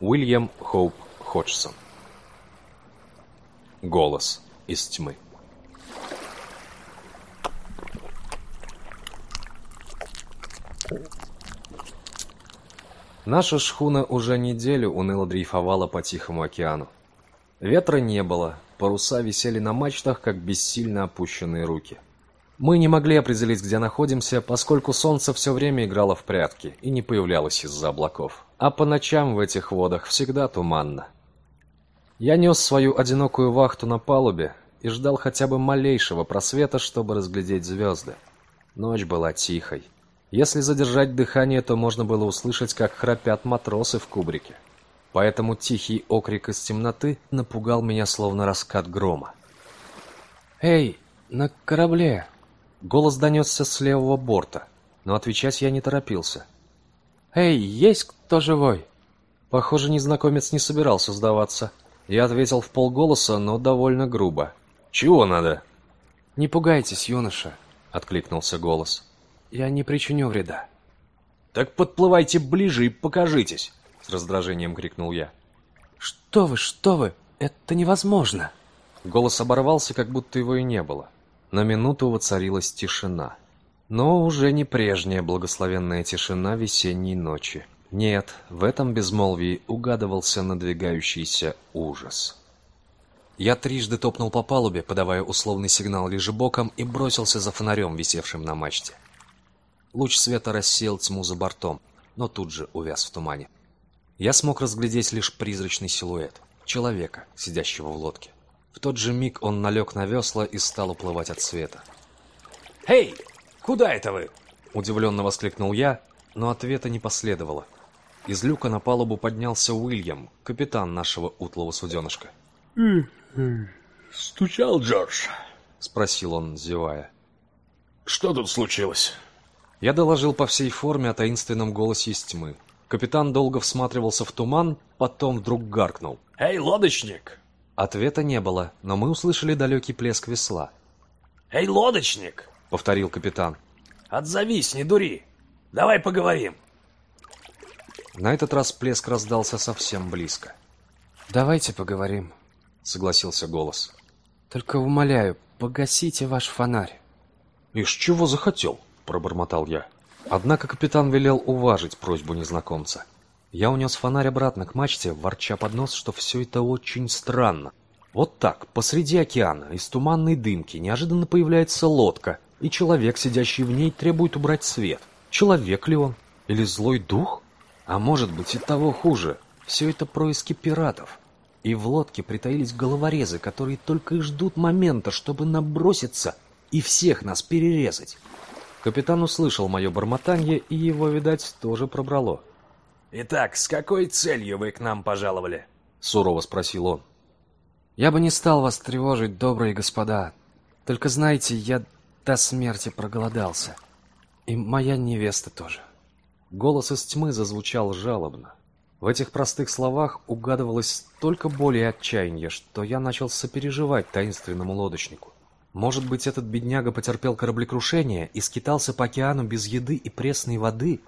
Уильям Хоуп Ходжсон. Голос из тьмы. Наша шхуна уже неделю уныло дрейфовала по Тихому океану. Ветра не было, паруса висели на мачтах, как бессильно опущенные руки. Мы не могли определить, где находимся, поскольку солнце все время играло в прятки и не появлялось из-за облаков. А по ночам в этих водах всегда туманно. Я нес свою одинокую вахту на палубе и ждал хотя бы малейшего просвета, чтобы разглядеть звезды. Ночь была тихой. Если задержать дыхание, то можно было услышать, как храпят матросы в кубрике. Поэтому тихий окрик из темноты напугал меня, словно раскат грома. «Эй, на корабле!» Голос донесся с левого борта, но отвечать я не торопился. «Эй, есть кто живой?» Похоже, незнакомец не собирался сдаваться. Я ответил в полголоса, но довольно грубо. «Чего надо?» «Не пугайтесь, юноша», — откликнулся голос. «Я не причиню вреда». «Так подплывайте ближе и покажитесь!» — с раздражением крикнул я. «Что вы, что вы! Это невозможно!» Голос оборвался, как будто его и не было. На минуту воцарилась тишина. Но уже не прежняя благословенная тишина весенней ночи. Нет, в этом безмолвии угадывался надвигающийся ужас. Я трижды топнул по палубе, подавая условный сигнал лежебоком, и бросился за фонарем, висевшим на мачте. Луч света рассеял тьму за бортом, но тут же увяз в тумане. Я смог разглядеть лишь призрачный силуэт человека, сидящего в лодке. В тот же миг он налег на весла и стал уплывать от света. «Эй, куда это вы?» Удивленно воскликнул я, но ответа не последовало. Из люка на палубу поднялся Уильям, капитан нашего утлого суденышка. «Стучал Джордж?» — спросил он, зевая. «Что тут случилось?» Я доложил по всей форме о таинственном голосе из тьмы. Капитан долго всматривался в туман, потом вдруг гаркнул. «Эй, лодочник!» Ответа не было, но мы услышали далекий плеск весла. «Эй, лодочник!» — повторил капитан. «Отзовись, не дури! Давай поговорим!» На этот раз плеск раздался совсем близко. «Давайте поговорим», — согласился голос. «Только умоляю, погасите ваш фонарь». «Ишь, чего захотел?» — пробормотал я. Однако капитан велел уважить просьбу незнакомца. Я унес фонарь обратно к мачте, ворча под нос, что все это очень странно. Вот так, посреди океана, из туманной дымки, неожиданно появляется лодка, и человек, сидящий в ней, требует убрать свет. Человек ли он? Или злой дух? А может быть и того хуже. Все это происки пиратов. И в лодке притаились головорезы, которые только и ждут момента, чтобы наброситься и всех нас перерезать. Капитан услышал мое бормотание, и его, видать, тоже пробрало. «Итак, с какой целью вы к нам пожаловали?» — сурово спросил он. «Я бы не стал вас тревожить, добрые господа. Только знаете, я до смерти проголодался. И моя невеста тоже». Голос из тьмы зазвучал жалобно. В этих простых словах угадывалось столько боли и отчаяния, что я начал сопереживать таинственному лодочнику. Может быть, этот бедняга потерпел кораблекрушение и скитался по океану без еды и пресной воды,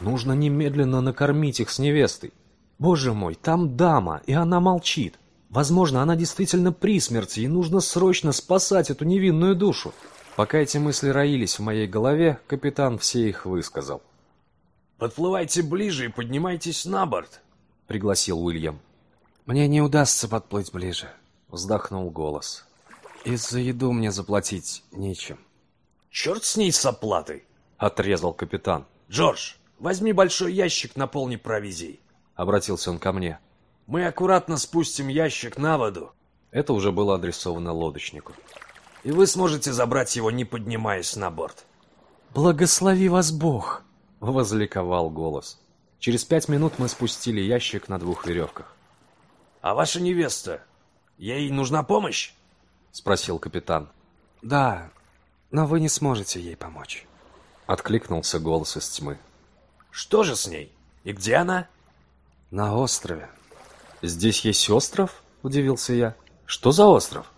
Нужно немедленно накормить их с невестой. Боже мой, там дама, и она молчит. Возможно, она действительно при смерти, и нужно срочно спасать эту невинную душу. Пока эти мысли роились в моей голове, капитан все их высказал. «Подплывайте ближе и поднимайтесь на борт», — пригласил Уильям. «Мне не удастся подплыть ближе», — вздохнул голос. «И за еду мне заплатить нечем». «Черт с ней с оплатой», — отрезал капитан. «Джордж, Возьми большой ящик, наполни провизией. Обратился он ко мне. Мы аккуратно спустим ящик на воду. Это уже было адресовано лодочнику. И вы сможете забрать его, не поднимаясь на борт. Благослови вас Бог! Возликовал голос. Через пять минут мы спустили ящик на двух веревках. А ваша невеста, ей нужна помощь? Спросил капитан. Да, но вы не сможете ей помочь. Откликнулся голос из тьмы. Что же с ней? И где она? На острове. Здесь есть остров? Удивился я. Что за остров?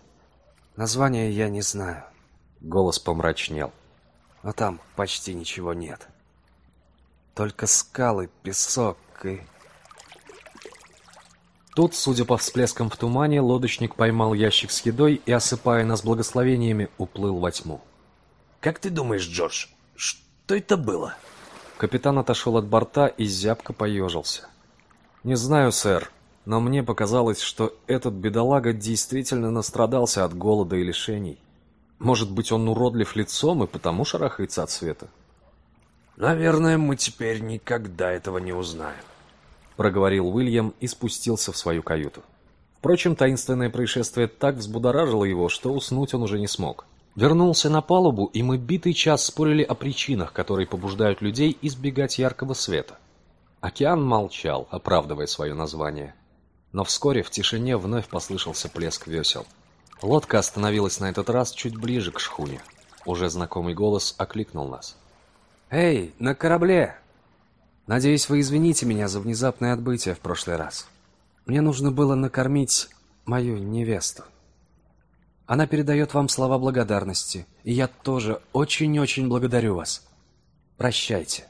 Название я не знаю. Голос помрачнел. Но там почти ничего нет. Только скалы, песок и... Тут, судя по всплескам в тумане, лодочник поймал ящик с едой и, осыпая нас благословениями, уплыл во тьму. Как ты думаешь, Джордж, что это было? Капитан отошел от борта и зябко поежился. Не знаю, сэр, но мне показалось, что этот бедолага действительно настрадался от голода и лишений. Может быть, он уродлив лицом и потому шарахается от света? Наверное, мы теперь никогда этого не узнаем проговорил Уильям и спустился в свою каюту. Впрочем, таинственное происшествие так взбудоражило его, что уснуть он уже не смог. Вернулся на палубу, и мы битый час спорили о причинах, которые побуждают людей избегать яркого света. Океан молчал, оправдывая свое название. Но вскоре в тишине вновь послышался плеск весел. Лодка остановилась на этот раз чуть ближе к шхуне. Уже знакомый голос окликнул нас. «Эй, на корабле! Надеюсь, вы извините меня за внезапное отбытие в прошлый раз. Мне нужно было накормить мою невесту. Она передает вам слова благодарности, и я тоже очень-очень благодарю вас. Прощайте.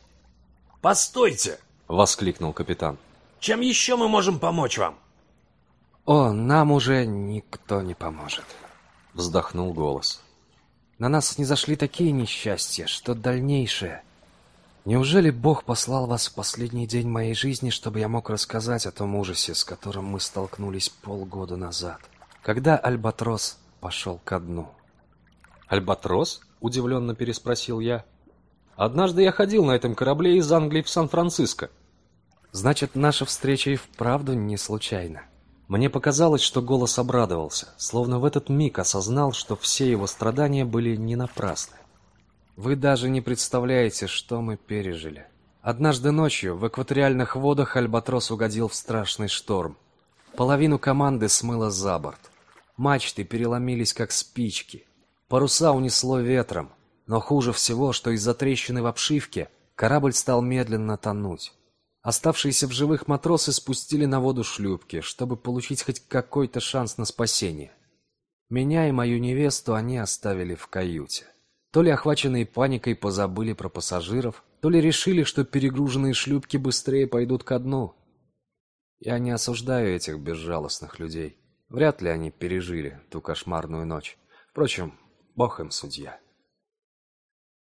Постойте, воскликнул капитан. Чем еще мы можем помочь вам? О, нам уже никто не поможет, вздохнул голос. На нас не зашли такие несчастья, что дальнейшее Неужели Бог послал вас в последний день моей жизни, чтобы я мог рассказать о том ужасе, с которым мы столкнулись полгода назад, когда Альбатрос пошел ко дну? Альбатрос? удивленно переспросил я. Однажды я ходил на этом корабле из Англии в Сан-Франциско. Значит, наша встреча и вправду не случайна. Мне показалось, что голос обрадовался, словно в этот миг осознал, что все его страдания были не напрасны. Вы даже не представляете, что мы пережили. Однажды ночью в экваториальных водах Альбатрос угодил в страшный шторм. Половину команды смыло за борт. Мачты переломились как спички. Паруса унесло ветром, но хуже всего, что из-за трещины в обшивке корабль стал медленно тонуть. Оставшиеся в живых матросы спустили на воду шлюпки, чтобы получить хоть какой-то шанс на спасение. Меня и мою невесту они оставили в каюте. То ли охваченные паникой позабыли про пассажиров, то ли решили, что перегруженные шлюпки быстрее пойдут ко дну. Я не осуждаю этих безжалостных людей. Вряд ли они пережили ту кошмарную ночь. Впрочем, бог им судья.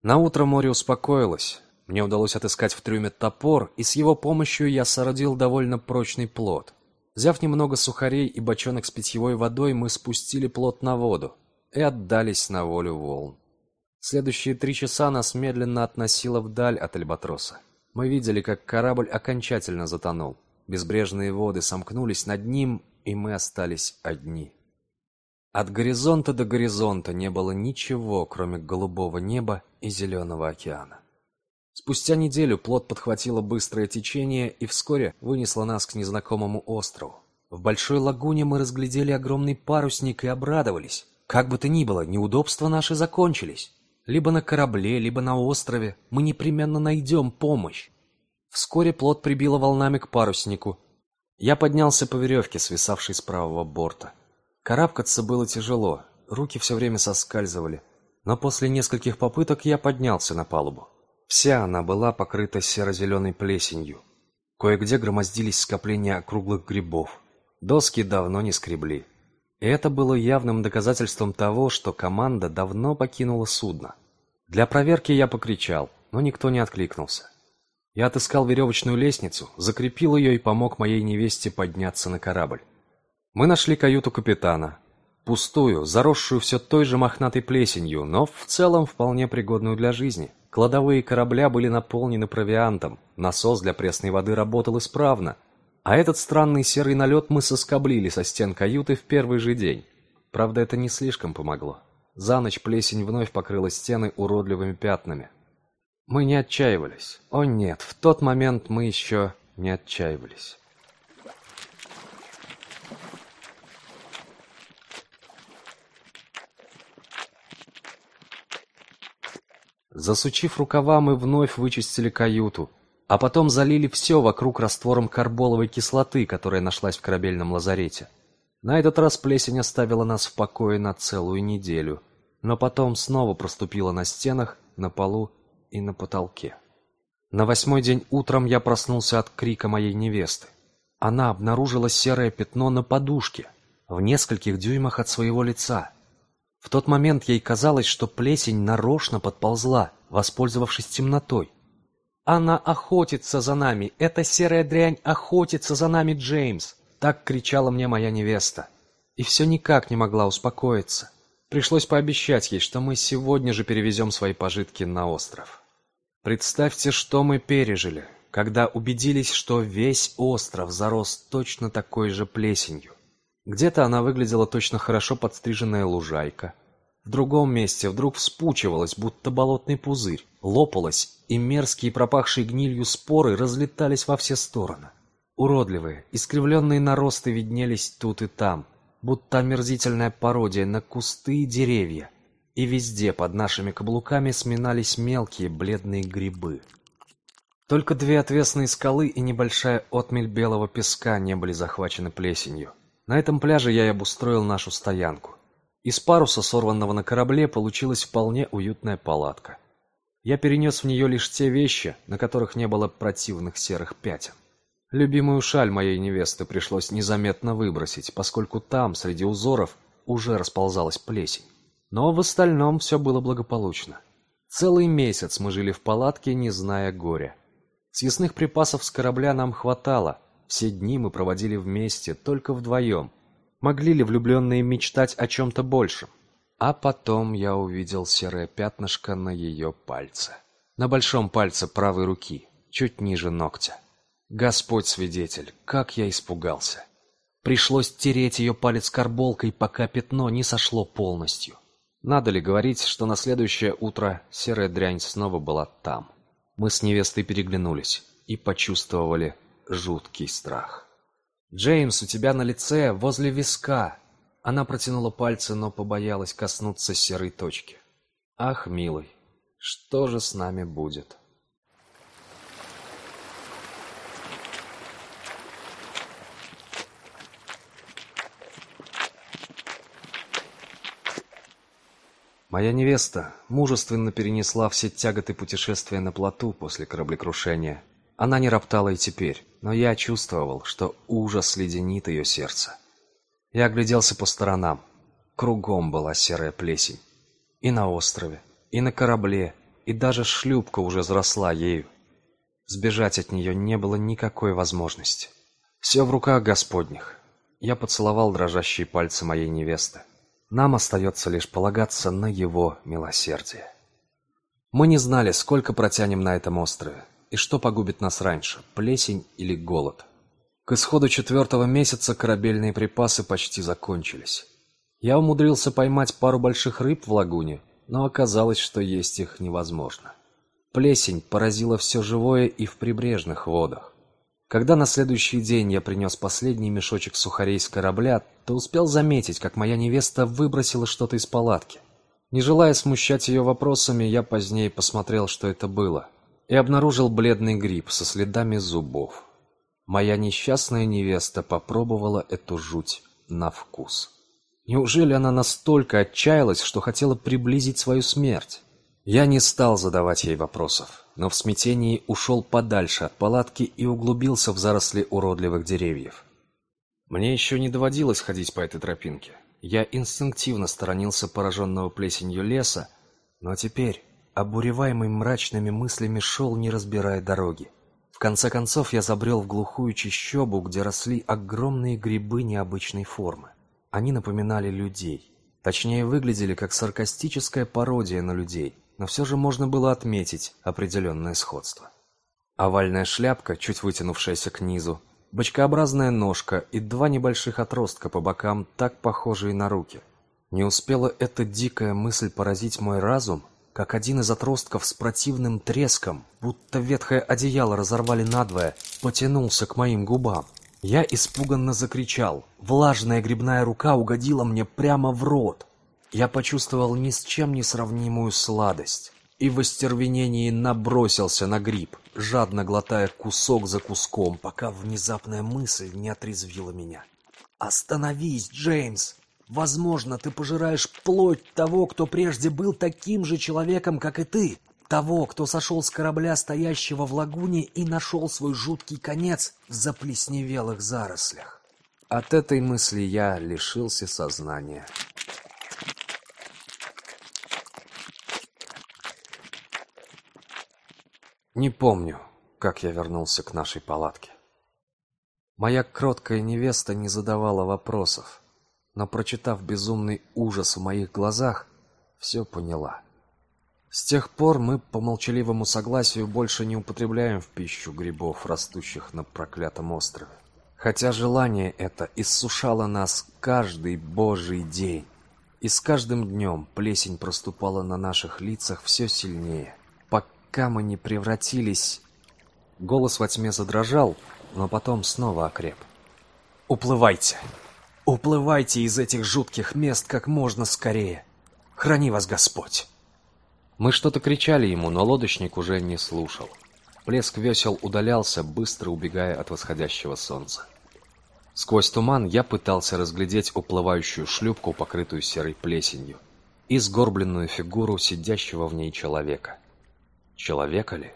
На утро море успокоилось. Мне удалось отыскать в трюме топор, и с его помощью я соорудил довольно прочный плот. Взяв немного сухарей и бочонок с питьевой водой, мы спустили плот на воду и отдались на волю волн. Следующие три часа нас медленно относило вдаль от Альбатроса. Мы видели, как корабль окончательно затонул. Безбрежные воды сомкнулись над ним, и мы остались одни. От горизонта до горизонта не было ничего, кроме голубого неба и зеленого океана. Спустя неделю плот подхватило быстрое течение и вскоре вынесло нас к незнакомому острову. В большой лагуне мы разглядели огромный парусник и обрадовались. Как бы то ни было, неудобства наши закончились. Либо на корабле, либо на острове мы непременно найдем помощь. Вскоре плот прибило волнами к паруснику. Я поднялся по веревке, свисавшей с правого борта. Карабкаться было тяжело, руки все время соскальзывали, но после нескольких попыток я поднялся на палубу. Вся она была покрыта серо-зеленой плесенью. Кое-где громоздились скопления округлых грибов. Доски давно не скребли. И это было явным доказательством того, что команда давно покинула судно. Для проверки я покричал, но никто не откликнулся. Я отыскал веревочную лестницу, закрепил ее и помог моей невесте подняться на корабль. Мы нашли каюту капитана. Пустую, заросшую все той же мохнатой плесенью, но в целом вполне пригодную для жизни. Кладовые корабля были наполнены провиантом, насос для пресной воды работал исправно, а этот странный серый налет мы соскоблили со стен каюты в первый же день. Правда, это не слишком помогло. За ночь плесень вновь покрыла стены уродливыми пятнами. Мы не отчаивались. О нет, в тот момент мы еще не отчаивались. Засучив рукава, мы вновь вычистили каюту, а потом залили все вокруг раствором карболовой кислоты, которая нашлась в корабельном лазарете. На этот раз плесень оставила нас в покое на целую неделю, но потом снова проступила на стенах, на полу и на потолке. На восьмой день утром я проснулся от крика моей невесты. Она обнаружила серое пятно на подушке, в нескольких дюймах от своего лица. В тот момент ей казалось, что плесень нарочно подползла, воспользовавшись темнотой. «Она охотится за нами! Эта серая дрянь охотится за нами, Джеймс!» Так кричала мне моя невеста. И все никак не могла успокоиться. Пришлось пообещать ей, что мы сегодня же перевезем свои пожитки на остров. Представьте, что мы пережили, когда убедились, что весь остров зарос точно такой же плесенью. Где-то она выглядела точно хорошо подстриженная лужайка. В другом месте вдруг вспучивалась, будто болотный пузырь, лопалась, и мерзкие пропахшие гнилью споры разлетались во все стороны. Уродливые, искривленные наросты виднелись тут и там, будто омерзительная пародия на кусты и деревья, и везде под нашими каблуками сминались мелкие бледные грибы. Только две отвесные скалы и небольшая отмель белого песка не были захвачены плесенью. На этом пляже я и обустроил нашу стоянку. Из паруса, сорванного на корабле, получилась вполне уютная палатка. Я перенес в нее лишь те вещи, на которых не было противных серых пятен. Любимую шаль моей невесты пришлось незаметно выбросить, поскольку там, среди узоров, уже расползалась плесень. Но в остальном все было благополучно. Целый месяц мы жили в палатке, не зная горя. Съестных припасов с корабля нам хватало. Все дни мы проводили вместе, только вдвоем. Могли ли влюбленные мечтать о чем-то большем? А потом я увидел серое пятнышко на ее пальце. На большом пальце правой руки, чуть ниже ногтя. Господь свидетель, как я испугался. Пришлось тереть ее палец карболкой, пока пятно не сошло полностью. Надо ли говорить, что на следующее утро серая дрянь снова была там. Мы с невестой переглянулись и почувствовали жуткий страх. «Джеймс, у тебя на лице, возле виска!» Она протянула пальцы, но побоялась коснуться серой точки. «Ах, милый, что же с нами будет?» Моя невеста мужественно перенесла все тяготы путешествия на плоту после кораблекрушения. Она не роптала и теперь, но я чувствовал, что ужас леденит ее сердце. Я огляделся по сторонам. Кругом была серая плесень. И на острове, и на корабле, и даже шлюпка уже заросла ею. Сбежать от нее не было никакой возможности. Все в руках Господних. Я поцеловал дрожащие пальцы моей невесты. Нам остается лишь полагаться на его милосердие. Мы не знали, сколько протянем на этом острове, и что погубит нас раньше, плесень или голод. К исходу четвертого месяца корабельные припасы почти закончились. Я умудрился поймать пару больших рыб в лагуне, но оказалось, что есть их невозможно. Плесень поразила все живое и в прибрежных водах. Когда на следующий день я принес последний мешочек сухарей с корабля, то успел заметить, как моя невеста выбросила что-то из палатки. Не желая смущать ее вопросами, я позднее посмотрел, что это было, и обнаружил бледный гриб со следами зубов. Моя несчастная невеста попробовала эту жуть на вкус. Неужели она настолько отчаялась, что хотела приблизить свою смерть? Я не стал задавать ей вопросов но в смятении ушел подальше от палатки и углубился в заросли уродливых деревьев. Мне еще не доводилось ходить по этой тропинке. Я инстинктивно сторонился пораженного плесенью леса, но теперь, обуреваемый мрачными мыслями, шел, не разбирая дороги. В конце концов я забрел в глухую чащобу, где росли огромные грибы необычной формы. Они напоминали людей. Точнее, выглядели как саркастическая пародия на людей но все же можно было отметить определенное сходство. Овальная шляпка, чуть вытянувшаяся к низу, бочкообразная ножка и два небольших отростка по бокам, так похожие на руки. Не успела эта дикая мысль поразить мой разум, как один из отростков с противным треском, будто ветхое одеяло разорвали надвое, потянулся к моим губам. Я испуганно закричал. Влажная грибная рука угодила мне прямо в рот. Я почувствовал ни с чем не сравнимую сладость и в остервенении набросился на гриб, жадно глотая кусок за куском, пока внезапная мысль не отрезвила меня. «Остановись, Джеймс! Возможно, ты пожираешь плоть того, кто прежде был таким же человеком, как и ты. того, кто сошел с корабля, стоящего в лагуне, и нашел свой жуткий конец в заплесневелых зарослях. От этой мысли я лишился сознания. Не помню, как я вернулся к нашей палатке. Моя кроткая невеста не задавала вопросов, но прочитав безумный ужас в моих глазах, все поняла. С тех пор мы по молчаливому согласию больше не употребляем в пищу грибов, растущих на проклятом острове. Хотя желание это иссушало нас каждый божий день. И с каждым днем плесень проступала на наших лицах все сильнее, пока не превратились... Голос во тьме задрожал, но потом снова окреп. «Уплывайте! Уплывайте из этих жутких мест как можно скорее! Храни вас Господь!» Мы что-то кричали ему, но лодочник уже не слушал. Плеск весел удалялся, быстро убегая от восходящего солнца. Сквозь туман я пытался разглядеть уплывающую шлюпку, покрытую серой плесенью, и сгорбленную фигуру сидящего в ней человека. Человека ли?